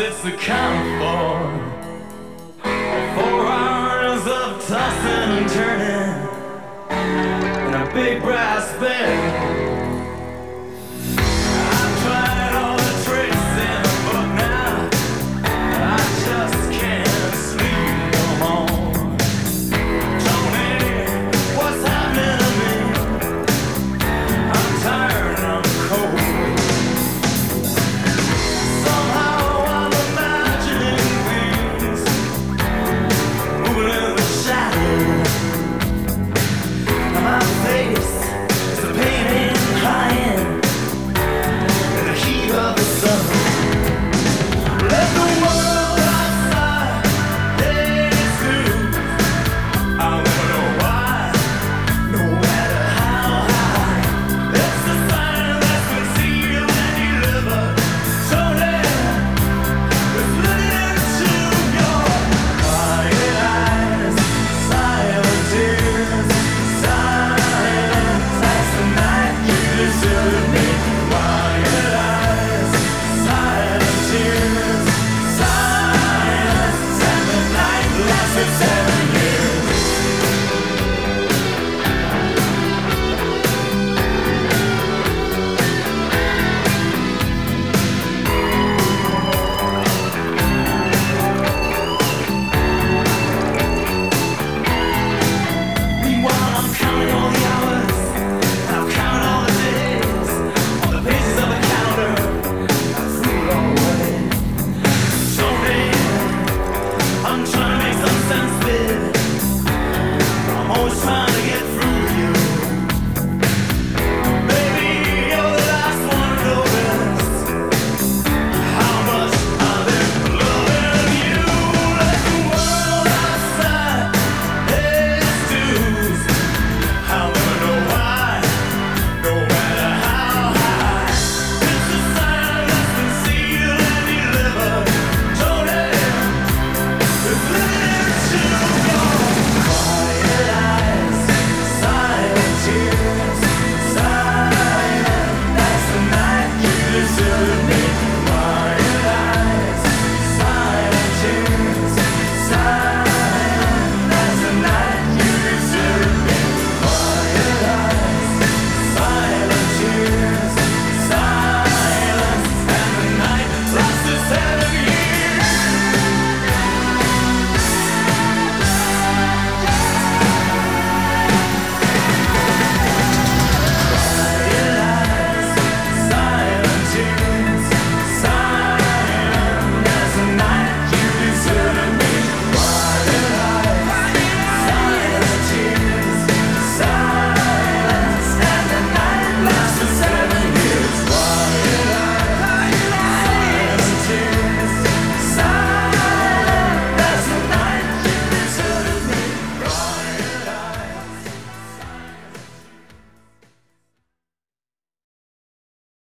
it's the count for. Four hours of tossing and turning. In a big brass bed.